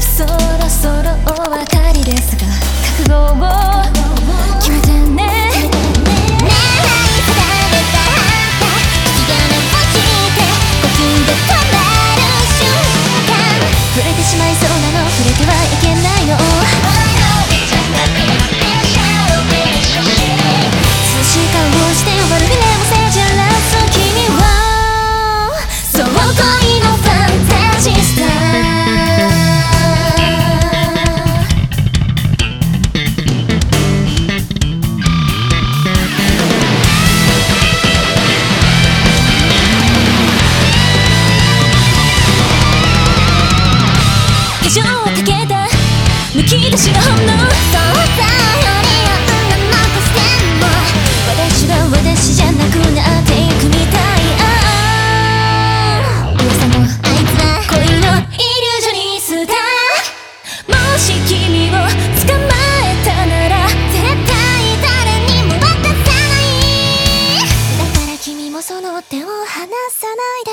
そろそろお分かりですが覚悟をたうしても私は私じゃなくなっていくみたいあああいつ恋のイリュージョもし君を捕まえたなら絶対誰にも渡さない。だから君もその手を離さないで。